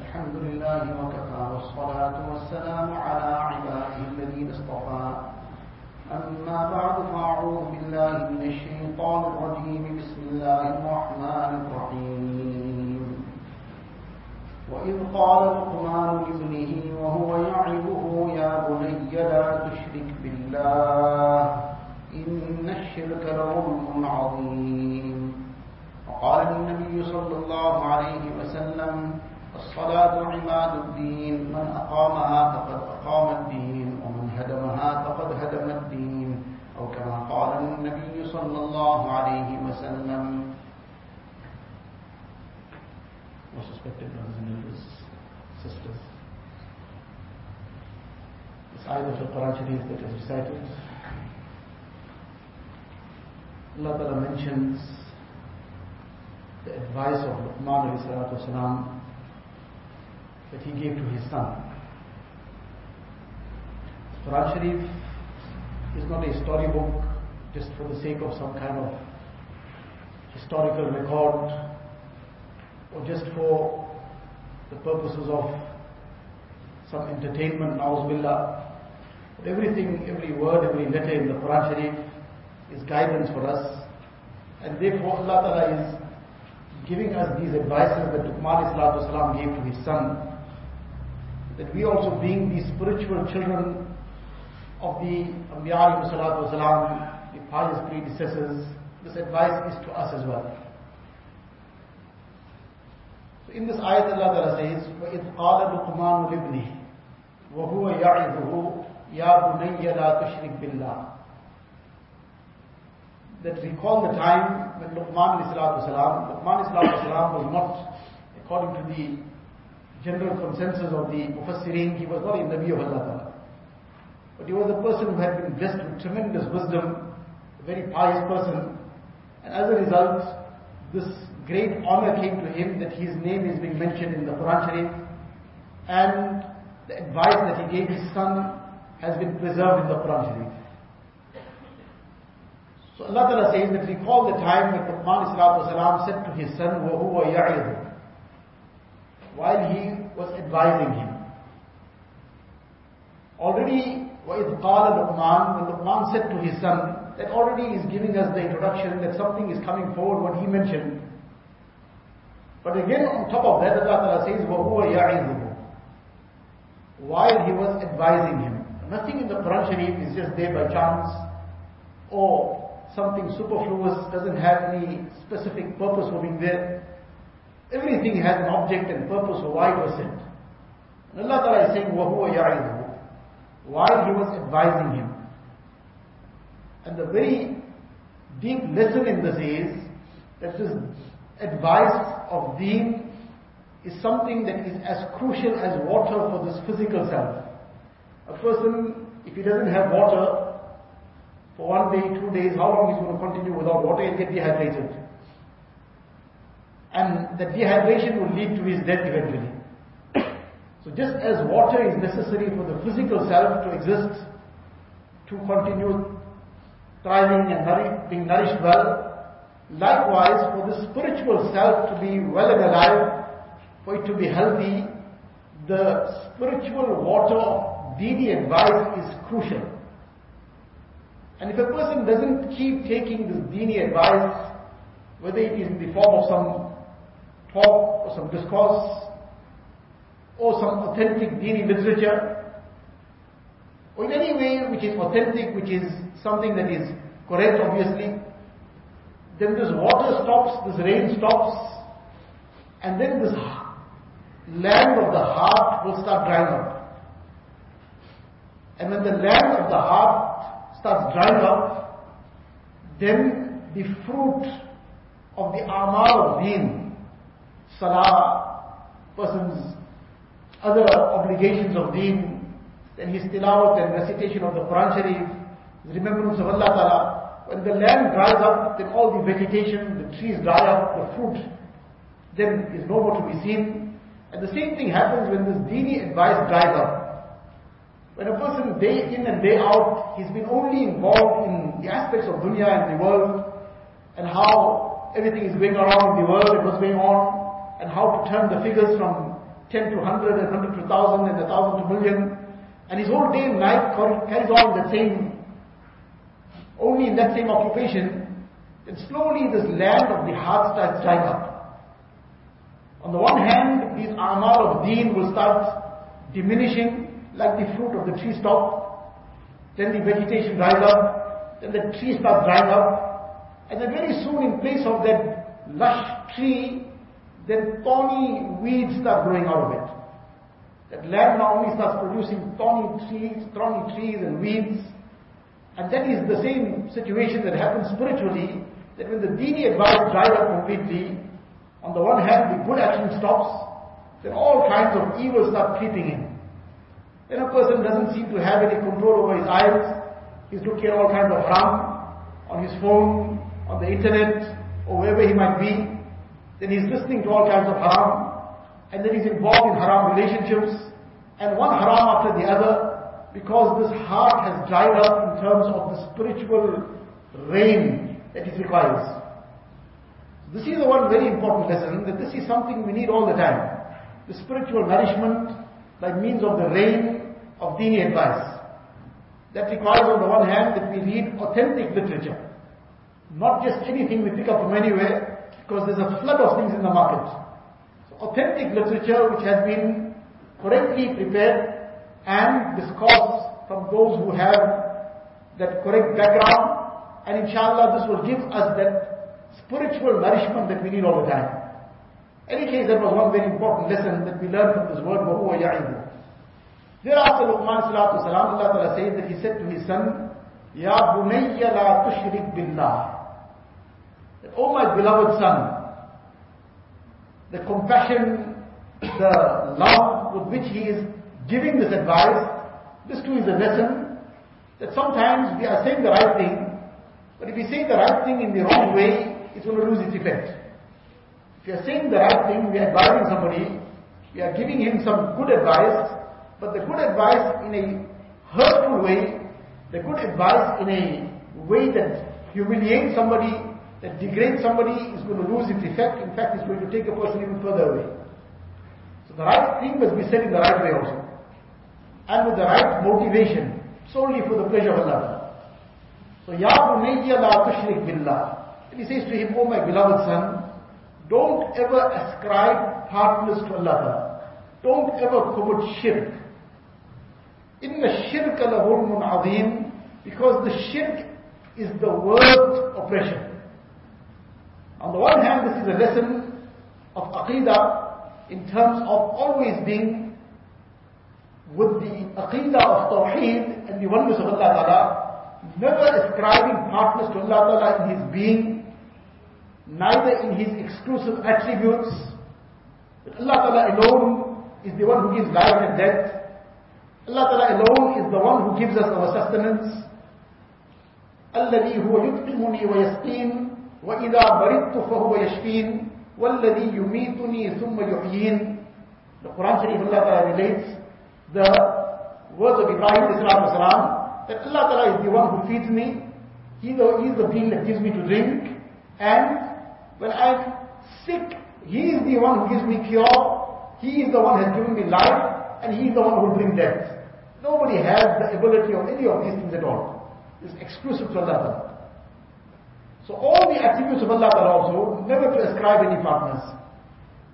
الحمد لله وكفى والصلاة والسلام على عباده الذين اصطفى. أما بعد فأعوذ بالله من الشيطان الرجيم. بسم الله الرحمن الرحيم. وإذ قال لقمان لابنه وهو يعظه يا بني لا تشرك بالله إن الشرك لظلم عظيم. وقال النبي صلى الله عليه وسلم الصلاة عماد الدين من أقامها فقد أقام الدين ومن هدمها فقد هدم الدين. أو كما قال النبي صلى الله عليه وسلم. Most respected brothers and elders, sisters. This ayah of the Quran Sharif that is recited, Allah Ta'ala mentions the advice of Luqman salam that he gave to his son. Quran Sharif is not a storybook just for the sake of some kind of historical record or just for the purposes of some entertainment, na'uzubillah. But everything, every word, every letter in the Quran Sharif is guidance for us. And therefore Allah Ta'ala is giving us these advices that Luqman salam gave to his son. That we also being the spiritual children of the Anbiya salam, the pious predecessors, this advice is to us as well. So in this ayat Allah Ta'ala says, وَإِذْ قَالَ لُقْمَانُ لِابْنِهِ وَهُوَ يَعِظُهُ يَا بُنَيَّ لَا تُشْرِكْ بِاللَّهِ that recall the time when Luqman salam, Luqman salam was not, according to the general consensus of the Mufassirin, he was not a Nabi of Allah. But he was a person who had been blessed with tremendous wisdom, a very pious person, and as a result, this great honor came to him that his name is being mentioned in the Quran Sharif, and the advice that he gave his son has been preserved in the Quran Sharif. So Allah Ta'ala says that recall the time when Luqman salam said to his son, وَهُوَ يَعِظُ while he was advising him. Already, وَإِذْ قَالَ Luqman, when Luqman said to his son, that already is giving us the introduction that something is coming forward, what he mentioned. But again, on top of that, Allah Ta'ala says, وَهُوَ يَعِظُ While he was advising him. Nothing in the Quran Sharif is just there by chance, or something superfluous, doesn't have any specific purpose for being there. Everything has an object and purpose for why it was sent. And Allah Ta'ala is saying, وَهُوَ يَعِذُهُ While he was advising him. And the very deep lesson in this is that this advice of deen is something that is as crucial as water for this physical self. A person, if he doesn't have water, for one day, two days, how long he's going to continue without water, he'll get dehydrated. And the dehydration will lead to his death eventually. So just as water is necessary for the physical self to exist, to continue thriving and being nourished well, likewise for the spiritual self to be well and alive, for it to be healthy, the spiritual water dini advice is crucial. And if a person doesn't keep taking this dini advice, whether it is in the form of some talk or some discourse, or some authentic dini literature, or in any way which is authentic, which is something that is correct obviously, then this water stops, this rain stops, and then this land of the heart will start drying up. And when the land of the heart starts drying up, then the fruit of the amal of deen, salah, person's other obligations of deen, then his tilawat and recitation of the Quran Sharif, remembrance of Allah Ta'ala, when the land dries up, then all the vegetation, the trees dry up, the fruit then is no more to be seen. And the same thing happens when this dini advice dries up. When a person day in and day out, he's been only involved in the aspects of dunya and the world, and how everything is going around in the world and what's going on, and how to turn the figures from 10 to 100 and 100 to 1000 and 1000 to million. And his whole day and night carries on the same, only in that same occupation. then slowly this land of the heart starts drying up. On the one hand, these amal of deen will start diminishing like the fruit of the tree stalk. Then the vegetation dries up. Then the tree starts drying up. And then very soon in place of that lush tree, then thorny weeds start growing out of it. That land now only starts producing thorny trees, thorny trees and weeds. And that is the same situation that happens spiritually, that when the dini advice dries up completely, on the one hand the good action stops, then all kinds of evil start creeping in. Then a person doesn't seem to have any control over his eyes, he's looking at all kinds of haram, on his phone, on the internet, or wherever he might be, then he's listening to all kinds of haram, and then he's involved in haram relationships, and one haram after the other, because this heart has dried up in terms of the spiritual rain that it requires. This is the one very important lesson, that this is something we need all the time. The spiritual nourishment by means of the rain of dini advice. That requires on the one hand that we read authentic literature. Not just anything we pick up from anywhere, because there's a flood of things in the market. So authentic literature which has been correctly prepared and discoursed from those who have that correct background and inshallah this will give us that spiritual nourishment that we need all the time. Any case, that was one very important lesson that we learned from this word, وَهُوَ يَعِدُ Thereafter, Luqman salatu salam, said that he said to his son, Ya bunayya la tushrik billah. That, oh my beloved son, the compassion, the love with which he is giving this advice, this too is a lesson that sometimes we are saying the right thing, but if we say the right thing in the wrong way, it's going to lose its effect. If we are saying the right thing, we are guiding somebody, we are giving him some good advice, but the good advice in a hurtful way, the good advice in a way that humiliates somebody, that degrades somebody is going to lose its effect. In fact, it's going to take a person even further away. So the right thing must be said in the right way also. And with the right motivation, solely for the pleasure of Allah. So, Ya bunayya la tushrik billah. And he says to him, Oh my beloved son, don't ever ascribe partners to Allah. Don't ever commit shirk. Inna shirka lahulmun azim, because the shirk is the worst oppression. On the one hand, this is a lesson of aqidah in terms of always being with the aqidah of tawheed and the oneness of Allah Ta'ala, never ascribing partners to Allah Ta'ala in His being, neither in His exclusive attributes, but Allah Ta'ala alone is the one who gives life and death. Allah Ta'ala alone is the one who gives us our sustenance. الذي هو يطعمني ويسقين وإذا مرضت فهو يشفين والذي يميتني ثم يحيين The Quran Sharif Allah Ta'ala relates the words of Ibrahim Islam that Allah Ta'ala is the one who feeds me, He is the being that gives me to drink, and when I'm sick, He is the one who gives me cure, He is the one who has given me life, and He is the one who will bring death. Nobody has the ability of any of these things at all. It's exclusive to Allah Ta'ala. So all the attributes of Allah are also never to ascribe any partners.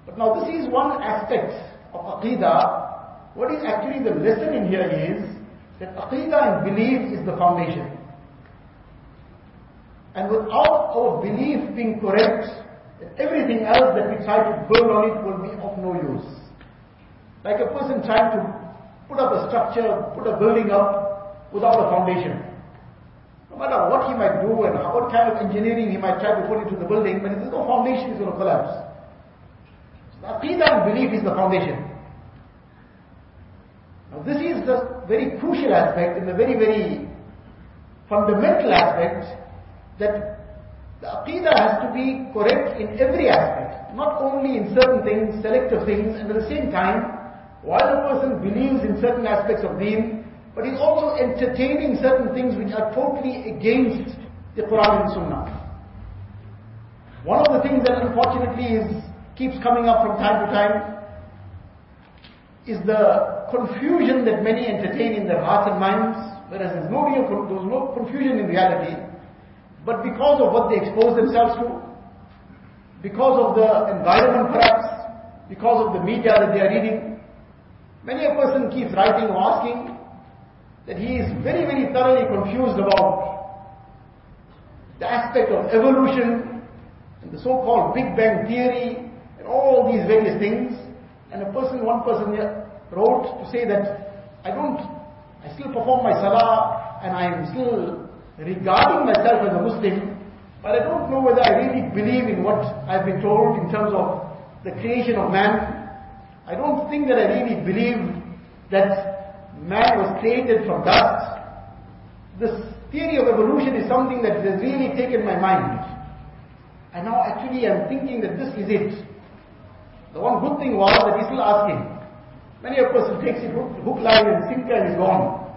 But now this is one aspect of Aqidah. What is actually the lesson in here is that Aqidah and belief is the foundation. And without our belief being correct, everything else that we try to build on it will be of no use. Like a person trying to put up a structure, put a building up without a foundation. No matter what he might do and what kind of engineering he might try to put into the building, but if there's no foundation, it's going to collapse. So Aqidah and belief is the foundation. Now this is the very crucial aspect and the very, very fundamental aspect that the Aqidah has to be correct in every aspect, not only in certain things, selective things, and at the same time, while a person believes in certain aspects of deen, but he's also entertaining certain things which are totally against the Quran and Sunnah. One of the things that unfortunately is keeps coming up from time to time is the confusion that many entertain in their hearts and minds, whereas there's no real, there's no confusion in reality, but because of what they expose themselves to, because of the environment perhaps, because of the media that they are reading, many a person keeps writing or asking that he is very, very thoroughly confused about the aspect of evolution and the so-called Big Bang theory and all these various things. And a person, one person wrote to say that I don't, I still perform my salah and I am still regarding myself as a Muslim, but I don't know whether I really believe in what I've been told in terms of the creation of man. I don't think that I really believe that man was created from dust. This theory of evolution is something that has really taken my mind. And now actually I'm thinking that this is it. The one good thing was that he's still asking. Many a person takes it hook, line, and sinker and is gone.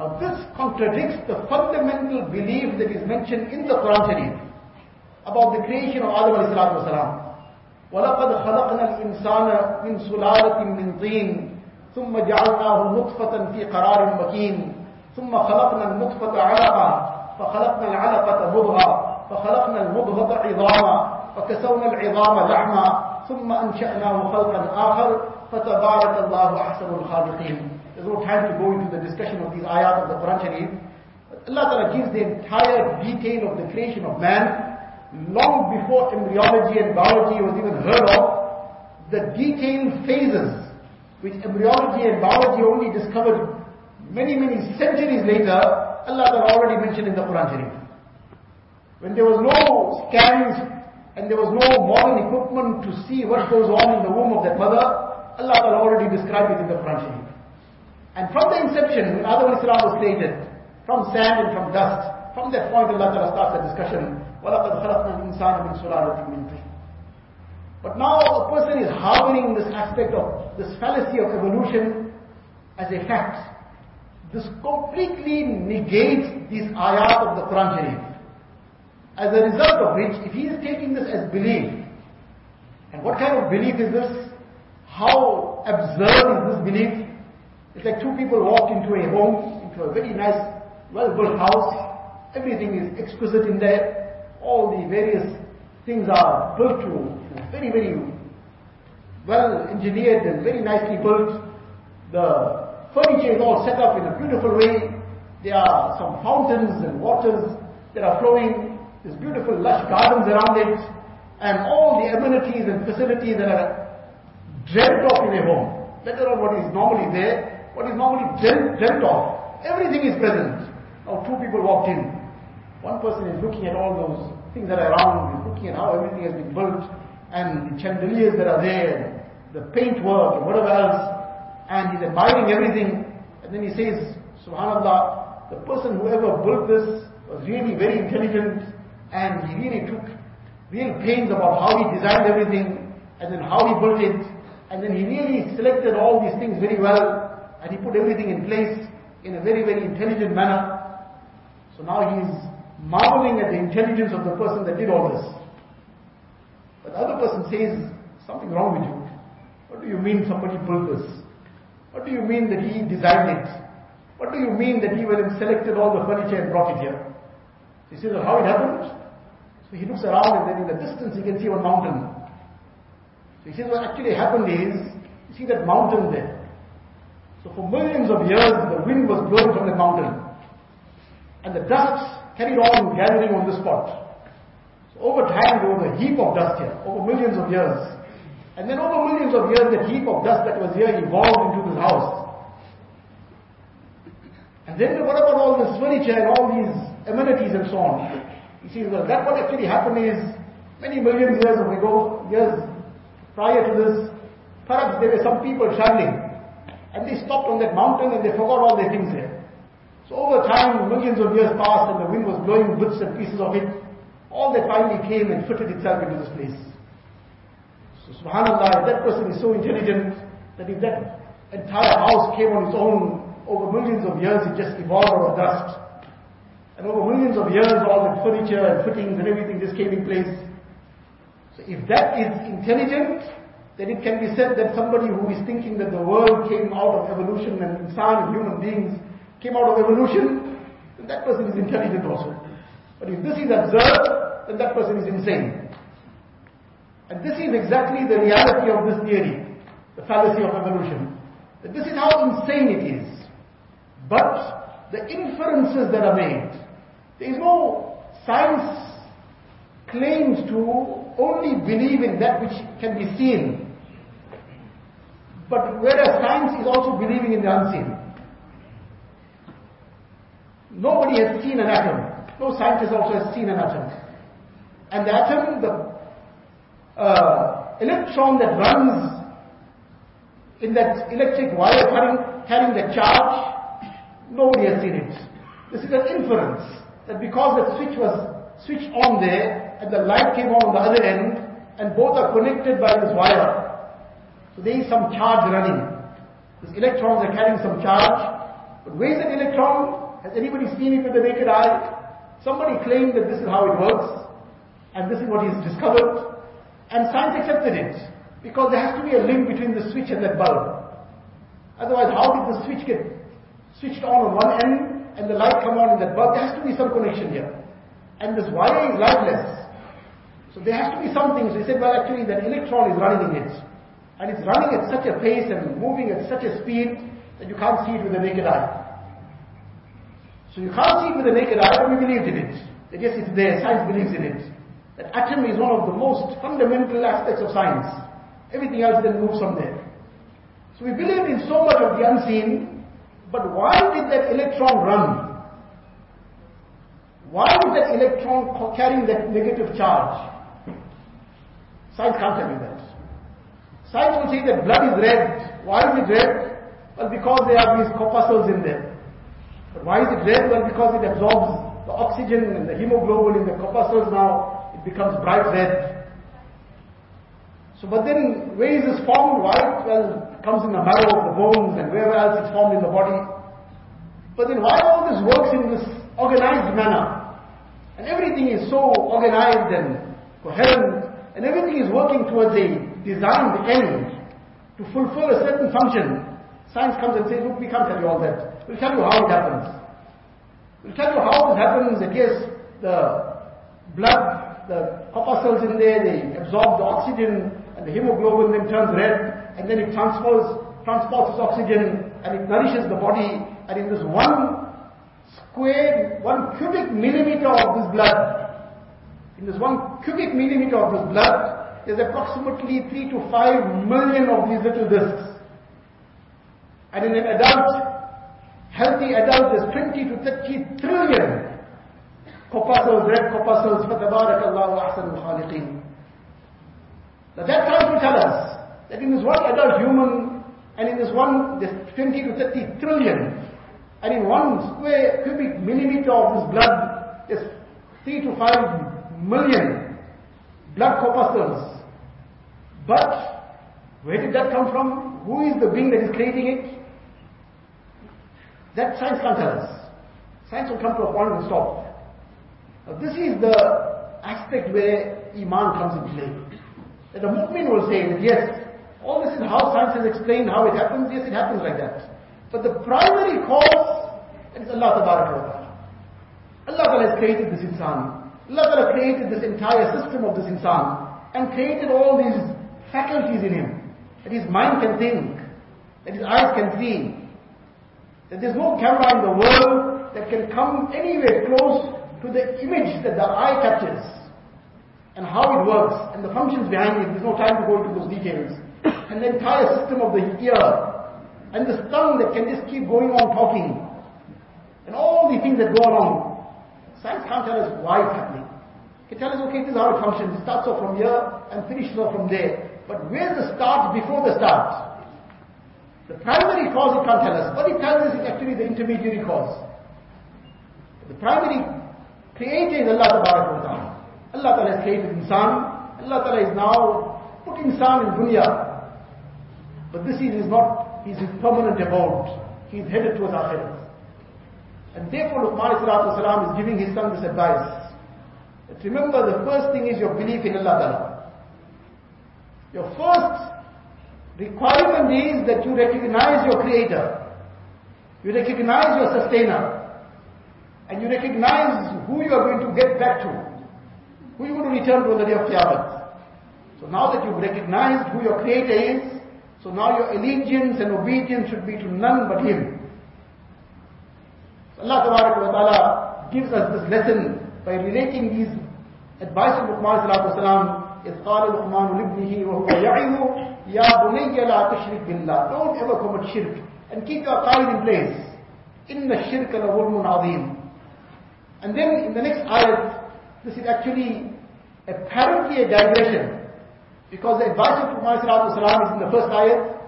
Now this contradicts the fundamental belief that is mentioned in the Quran Sharif about the creation of Adam alayhi salatu. وَلَقَدْ خَلَقْنَا الْإِنسَانَ مِنْ سُلَالَةٍ مِنْ طِينٍ ثُمَّ جَعَلْنَاهُ نُطْفَةً فِي قَرَارٍ مَكِينٍ. ثُمَّ خَلَقْنَا النُّطْفَةَ عَلَقًا فَخَلَقْنَا الْعَلَقَةَ مُضْغَةً فَخَلَقْنَا الْمُضْغَةَ عِظَامًا فَكَسَوْنَا الْعِظَامَ لَحْمًا ثم أنشأناه خلقا آخر فتبارك الله أحسن الخالقين. There's no time to go into the discussion of these ayat of the Quran Sharif. Allah Ta'ala gives the entire detail of the creation of man. Long before embryology and biology was even heard of. The detailed phases which embryology and biology only discovered many, many centuries later, Allah Ta'ala already mentioned in the Quran Sharif. When there was no scans and there was no modern equipment to see what goes on in the womb of that mother, Allah Ta'ala already described it in the Quran Sharif. And from the inception, when Adam was created, from sand and from dust, from that point Allah starts the discussion, وَلَقَدْ خَلَقْنَا الْإِنسَانَ مِنْ سُلَالَةٍ مِنْ طِينٍ But now a person is harboring this aspect of this fallacy of evolution as a fact. This completely negates these ayat of the Quran Sharif. As a result of which, if he is taking this as belief, and what kind of belief is this? How absurd is this belief? It's like two people walked into a home, into a very nice, well-built house. Everything is exquisite in there. All the various things are built to very, very well engineered and very nicely built. The furniture is all set up in a beautiful way. There are some fountains and waters that are flowing. There's beautiful lush gardens around it. And all the amenities and facilities that are dreamt of in a home. Let alone what is normally there, what is normally dreamt, dreamt of. Everything is present. Now two people walked in. One person is looking at all those things that are around, he's looking at how everything has been built, and the chandeliers that are there, the paintwork and whatever else, and he's admiring everything, and then he says, Subhanallah, the person whoever built this was really very intelligent, and he really took real pains about how he designed everything, and then how he built it, and then he really selected all these things very well, and he put everything in place in a very, very intelligent manner. So now he is marveling at the intelligence of the person that did all this. But the other person says, something wrong with you. What do you mean somebody built this? What do you mean that he designed it? What do you mean that he went and selected all the furniture and brought it here? He says, well, how it happened? So he looks around and then in the distance he can see one mountain. So he says, what actually happened is, you see that mountain there. So for millions of years, the wind was blowing from the mountain. And the dust carried on gathering on the spot. So over time, there was a heap of dust here, over millions of years. And then over millions of years, that heap of dust that was here evolved into this house. And then what about all this furniture and all these amenities and so on? You see, well, that what actually happened is, many millions of years ago, years prior to this, perhaps there were some people traveling, and they stopped on that mountain and they forgot all their things there. So over time, millions of years passed and the wind was blowing bits and pieces of it. All that finally came and fitted itself into this place. So subhanAllah, that person is so intelligent that if that entire house came on its own, over millions of years it just evolved out of dust. And over millions of years all the furniture and fittings and everything just came in place. So if that is intelligent, then it can be said that somebody who is thinking that the world came out of evolution and insan and human beings came out of evolution, then that person is intelligent also. But if this is observed, then that person is insane. And this is exactly the reality of this theory, the fallacy of evolution. That this is how insane it is. But the inferences that are made, there is no science claims to only believe in that which can be seen. But whereas science is also believing in the unseen. Nobody has seen an atom. No scientist also has seen an atom. And the atom, the uh, electron that runs in that electric wire carrying, carrying the charge, nobody has seen it. This is an inference that because the switch was switched on there and the light came on on the other end and both are connected by this wire. So there is some charge running. These electrons are carrying some charge. But where is that electron? Has anybody seen it with the naked eye? Somebody claimed that this is how it works and this is what he's discovered. And science accepted it because there has to be a link between the switch and that bulb. Otherwise, how did the switch get switched on on one end and the light come on in that bulb? There has to be some connection here. And this wire is lightless. So there has to be something. So he said, well actually that electron is running in it. And it's running at such a pace and moving at such a speed that you can't see it with the naked eye. So you can't see it with the naked eye, but we believed in it. That yes, it's there, science believes in it. That atom is one of the most fundamental aspects of science. Everything else then moves from there. So we believe in so much of the unseen, but why did that electron run? Why is that electron carrying that negative charge? Science can't tell you that. Science will say that blood is red. Why is it red? Well, because there are these corpuscles in there. But why is it red? Well, because it absorbs the oxygen and the hemoglobin in the corpuscles now, it becomes bright red. So, but then where is this formed? Why? Well, it comes in the marrow of the bones and wherever else it's formed in the body. But then why all this works in this organized manner? And everything is so organized and coherent, and everything is working towards a designed end to fulfill a certain function. Science comes and says, look, we can't tell you all that. We'll tell you how it happens. We'll tell you how it happens yes, the blood, the corpuscles in there, they absorb the oxygen and the hemoglobin then turns red and then it transfers, transports this oxygen and it nourishes the body and in this one square, one cubic millimeter of this blood, in this one cubic millimeter of this blood, there's approximately 3 to 5 million of these little discs. And in an adult, Healthy adult is 20 to 30 trillion corpuscles, red corpuscles, fatabarakallahu ahsanul khaliqeen. Now that tries to tell us that in this one adult human, and in this one, this 20 to 30 trillion, and in one square cubic millimeter of this blood is 3 to 5 million blood corpuscles. But where did that come from? Who is the being that is creating it? That science can't tell us. Science will come to a point and stop. Now this is the aspect where Iman comes into play. That the mu'min will say yes, all this is how science has explained how it happens, yes it happens like that. But the primary cause is Allah Ta'ala. Allah Ta'ala has created this insan. Allah Ta'ala created this entire system of this insan and created all these faculties in him. That his mind can think, that his eyes can see, that there's no camera in the world that can come anywhere close to the image that the eye catches. and how it works and the functions behind it. There's no time to go into those details. And the entire system of the ear and the tongue that can just keep going on talking and all the things that go along. Science can't tell us why it's happening. It can tell us, okay, this is how it functions. It starts off from here and finishes off from there. But where's the start before the start? The primary cause it can't tell us. What it tells us is actually the intermediary cause. The primary creator is Allah Ta'ala. Allah Ta'ala has created insan. Allah Ta'ala is now put insan in dunya. But this is not his permanent abode. He is headed towards akhirat. And therefore Luqman salam is giving his son this advice. That remember the first thing is your belief in Allah Ta'ala. Your first requirement is that you recognize your creator. You recognize your sustainer. And you recognize who you are going to get back to. Who you are going to return to on the day of Qiyamah. So now that you've recognized who your creator is, so now your allegiance and obedience should be to none but him. So Allah Ta'ala gives us this lesson by relating these advice of Luqman sallallahu إذ قال لقمان لابنه وهو يعظ يا بني لا تشرك بالله. Don't ever commit shirk. And keep your pride in place. إن الشرك لظلم عظيم. And then in the next ayat this is actually apparently a digression. Because the advice of Luqman Sallallahu is in the first ayat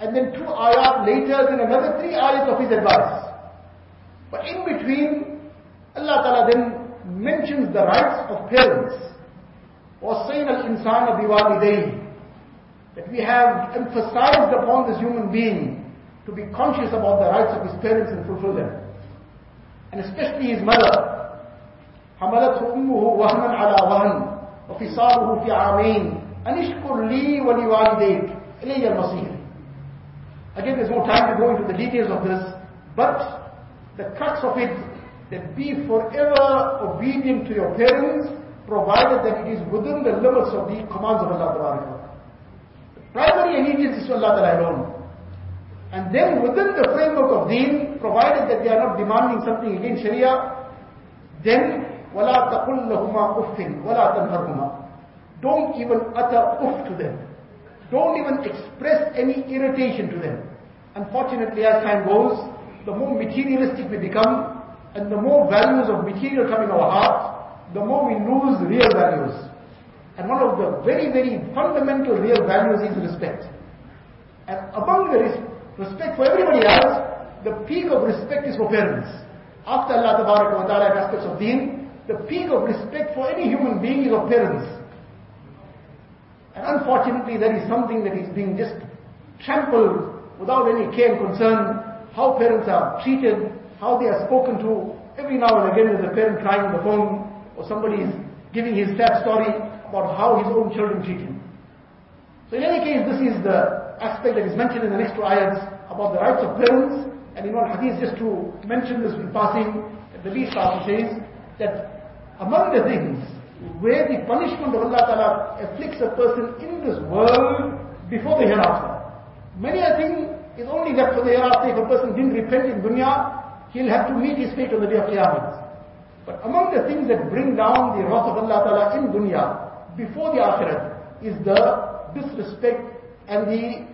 and then two ayat later then another three ayat of his advice. But in between Allah Ta'ala then mentions the rights of parents. وَصَيْنَا الْإِنسَانَ بِوَالِدَيْهِ That we have emphasized upon this human being to be conscious about the rights of his parents and fulfill them. And especially his mother. حملته أمه وهنا على وهن وفصاله في عامين أن اشكر لي ولوالديك إلي المصير Again, there's no time to go into the details of this, but the crux of it, that be forever obedient to your parents provided that it is within the limits of the commands of Allah Ta'ala. The primary allegiance is to Allah Ta'ala alone. And then within the framework of deen, provided that they are not demanding something against Sharia, then وَلَا تَقُلْ لَهُمَا أُفٍ وَلَا تَنْهَرْهُمَا Don't even utter uff to them. Don't even express any irritation to them. Unfortunately, as time goes, the more materialistic we become, and the more values of material come in our heart, the more we lose real values. And one of the very, very fundamental real values is respect. And among the res- respect for everybody else, the peak of respect is for parents. After Allah wa ta'ala aspects of deen, the peak of respect for any human being is of parents. And unfortunately, that is something that is being just trampled without any care and concern. How parents are treated, how they are spoken to. Every now and again, there's a parent crying on the phone, or somebody is giving his sad story about how his own children treat him. So in any case, this is the aspect that is mentioned in the next two ayats about the rights of parents. And in one hadith, just to mention this in passing, the least also says that among the things where the punishment of Allah Ta'ala afflicts a person in this world before the hereafter. Many a thing is only left for the hereafter. If a person didn't repent in dunya, he'll have to meet his fate on the day of Qiyamah. But among the things that bring down the wrath of Allah Ta'ala in dunya, before the akhirat, is the disrespect and the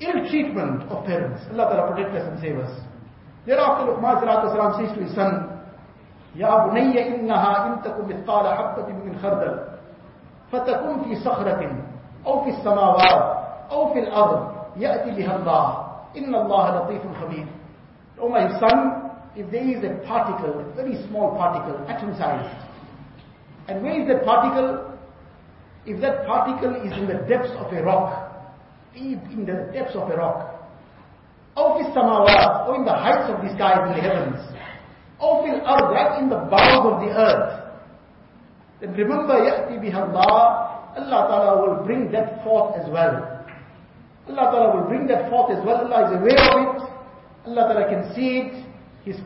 ill treatment of parents. Allah Ta'ala protect us and save us. Thereafter Luqman Salam says to his son, يا بني إنها إن تكن مثقال حبة من خردل فتكن في صخرة أو في السماوات أو في الأرض يأتي بها الله إن الله لطيف خبير. Oh my son, if there is a particle, a very small particle, atom sized, and where is that particle? If that particle is in the depths of a rock, deep in the depths of a rock, or in the heights of the skies in the heavens, or fil ard, right in the bowels of the earth, then remember, ya'ti biha Allah, Allah Ta'ala will bring that forth as well. Allah Ta'ala will bring that forth as well. Allah is aware of it. Allah Ta'ala can see it. He's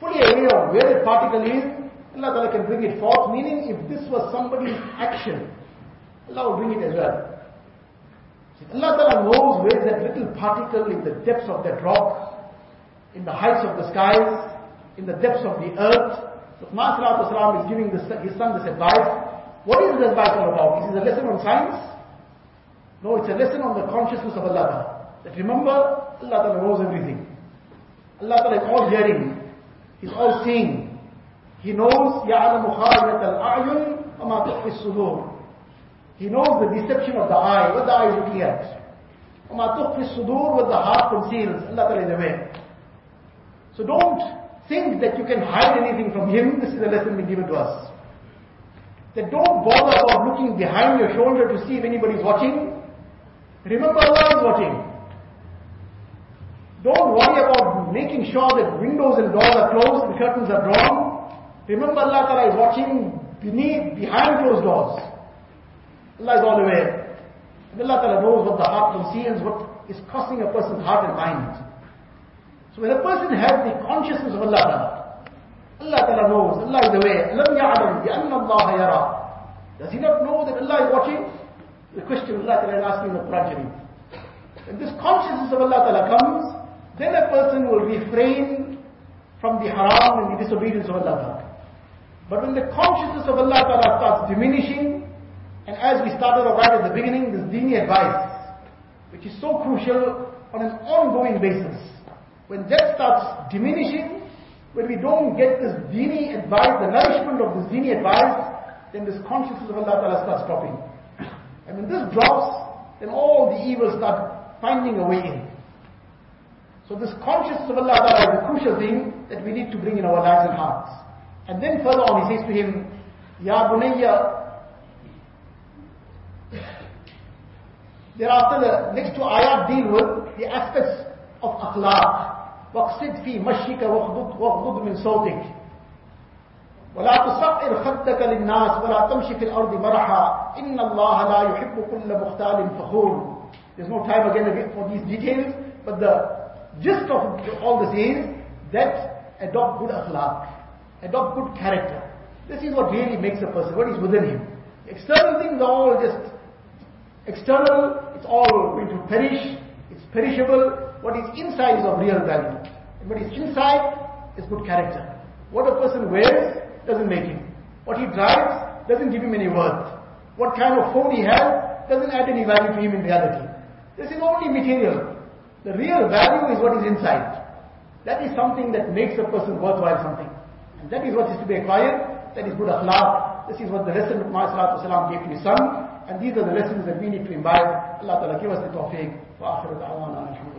fully aware of where the particle is. Allah Ta'ala can bring it forth, meaning if this was somebody's action, Allah will bring it as well. Allah Ta'ala knows where that little particle in the depths of that rock, in the heights of the skies, in the depths of the earth. Salam is giving this, his son this advice. What is this advice all about? Is it a lesson on science? No, it's a lesson on the consciousness of Allah. That remember, Allah Ta'ala knows everything. Allah Ta'ala is all hearing. He's all seeing. He knows يَعْلَمُ خَائِنَةَ الْأَعْيُنِ وَمَا تُخْفِي الصُّدُورِ He knows the deception of the eye, what the eye is looking at. وَمَا تُخْفِي الصُّدُورِ What the heart conceals. Allah Ta'ala is aware. So don't think that you can hide anything from Him. This is a lesson being given to us. That don't bother about looking behind your shoulder to see if anybody is watching. Remember Allah is watching. Don't worry about making sure that windows and doors are closed, the curtains are drawn. Remember Allah Ta'ala is watching beneath, behind closed doors. Allah is all aware. And Allah Ta'ala knows what the heart conceals, what is crossing a person's heart and mind. So when a person has the consciousness of Allah Ta'ala, Allah Ta'ala knows, Allah is aware, لَمْ يَعْلَمْ بِأَنَّ اللَّهَ يَرَى Does he not know that Allah is watching? The question Allah Ta'ala is asking in the Quran Sharif. When this consciousness of Allah Ta'ala comes, then a person will refrain from the haram and the disobedience of Allah. But when the consciousness of Allah Ta'ala starts diminishing, and as we started right at the beginning, this dini advice, which is so crucial on an ongoing basis. When that starts diminishing, when we don't get this dini advice, the nourishment of this dini advice, then this consciousness of Allah Ta'ala starts dropping. And when this drops, then all the evils start finding a way in. So this consciousness of Allah Ta'ala is a crucial thing that we need to bring in our lives and hearts. And then further on he says to him, Ya Bunayya, Thereafter, the next two ayat deal with the aspects of akhlaq. واقصد في مشيك واغضض واغضض من صوتك ولا تصعر خدك للناس ولا تمشي في الأرض مرحا إن الله لا يحب كل مختال فخور There's no time again for these details, but the gist of all this is that adopt good akhlaq, adopt good character. This is what really makes a person, what is within him. External things are all just external, it's all going to perish, it's perishable. What is inside is of real value. And what is inside is good character. What a person wears doesn't make him. What he drives doesn't give him any worth. What kind of phone he has doesn't add any value to him in reality. This is only material. The real value is what is inside. That is something that makes a person worthwhile something. And that is what is to be acquired. That is good akhlaq. This is what the lesson of Luqman gave to his son. And these are the lessons that we need to imbibe. Allah Ta'ala give us the tawfiq. Wa akhiru